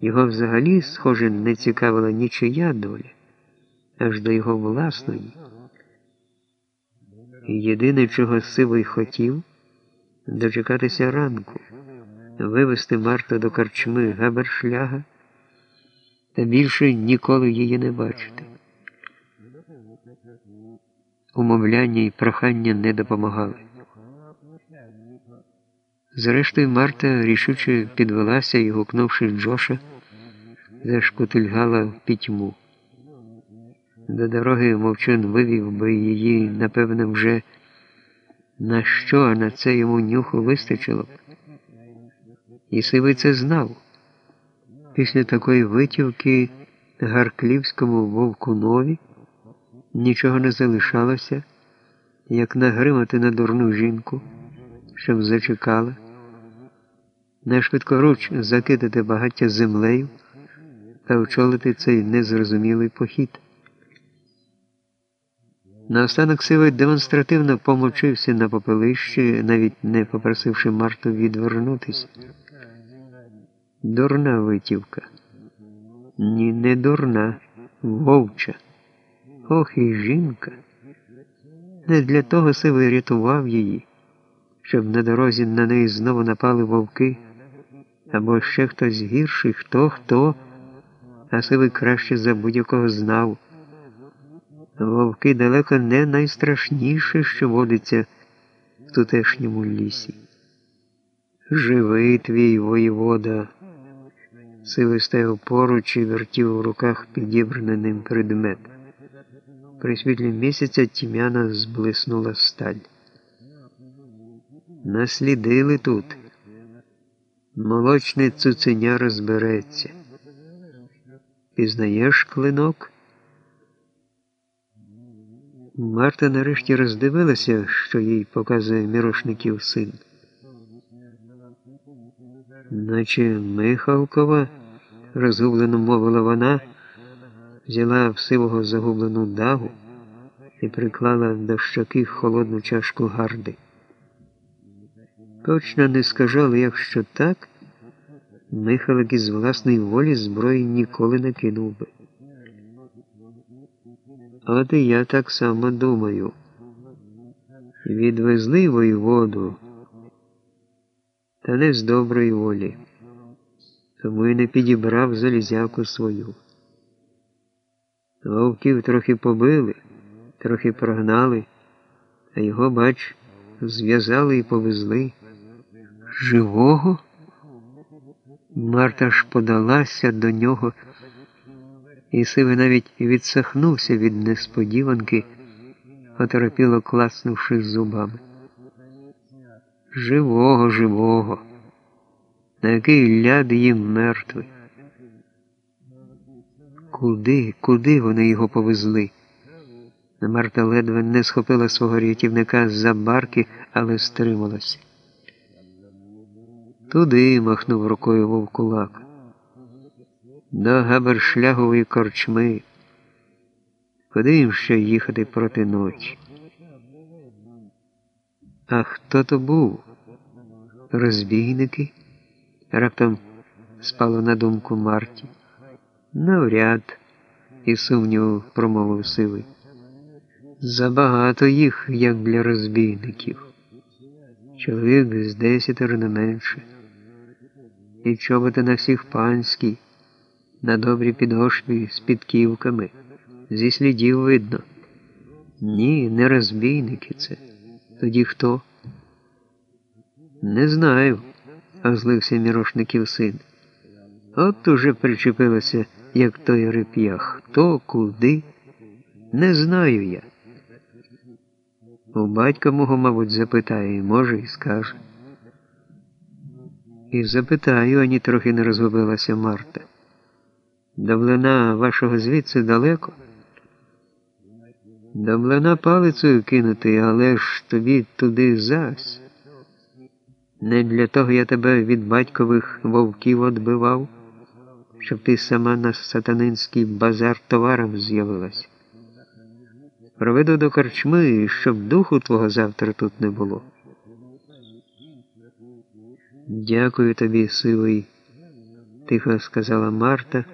Його взагалі, схоже, не цікавила нічия доля, аж до його власної. Єдине, чого сивий хотів, дочекатися ранку, вивести Марту до корчми Габершляга та більше ніколи її не бачити. Умовляння і прохання не допомагали. Зрештою, Марта рішуче підвелася і, гукнувши Джоша, зашкутильгала пітьму. До дороги мовчун вивів би її, напевне, вже на що, а на це йому нюху вистачило б. І Сивий це знав. Після такої витівки Гарклівському вовкунові нічого не залишалося, як нагримати на дурну жінку, щоб зачекала, нашвидкоруч закидати багаття землею та очолити цей незрозумілий похід. Наостанок Сивий демонстративно помочився на попелищі, навіть не попросивши Марту відвернутися. Дурна витівка. Ні, не дурна, вовча. Ох і жінка. Не для того Сивий рятував її, щоб на дорозі на неї знову напали вовки, або ще хтось гірший, хто, хто, а Сивий краще за будь-якого знав. Вовки далеко не найстрашніше, що водиться в тутешньому лісі. Живий твій воєвода. Сивий стояв поруч і вертів у руках підібраний ним предмет. При світлі місяця тьмяна зблиснула сталь. Наслідили тут. Молочне цуценя розбереться. Пізнаєш клинок? Марта нарешті роздивилася, що їй показує мірошників син. Наче Михалкова, розгублено мовила вона, взяла в сивого загублену дагу і приклала до щоки холодну чашку гарди. Точно не скажу, але якщо так, Михалик із власної волі зброї ніколи не кинув би. От і я так само думаю. Відвезли воєводу, та не з доброї волі, тому і не підібрав залізяку свою. Вовків трохи побили, трохи прогнали, а його, бач, зв'язали і повезли. Живого? Марта ж подалася до нього. І Сивий навіть відсахнувся від несподіванки, оторопіло класнувши зубами. Живого, живого, на який ляд їм мертвий. Куди, куди вони його повезли? Марта ледве не схопила свого рятівника за барки, але стрималася. Туди махнув рукою вовкулак до габершлягової корчми. Куди їм ще їхати проти ночі? А хто то був? Розбійники? Раптом спало на думку Марті. Навряд, і сумніву промовив сивий. Забагато їх, як для розбійників. Чоловік з десятеро не менше. І чоботи на всіх панські на добрій підошві з підківками. Зі слідів видно. Ні, не розбійники це. Тоді хто? Не знаю, озлився мірошників син. От уже причепилося, як той реп'ях. Хто, куди? Не знаю я. У батька мого, мабуть, запитає, може, і скаже. І запитаю, ані трохи не розгубилася Марта. До млина вашого звідси далеко? До млина палицею кинути, але ж тобі туди зась. Не для того я тебе від батькових вовків отбивав, щоб ти сама на сатанинський базар товаром з'явилась. Проведу до корчми, щоб духу твого завтра тут не було. Дякую тобі, сивий тихо сказала Марта.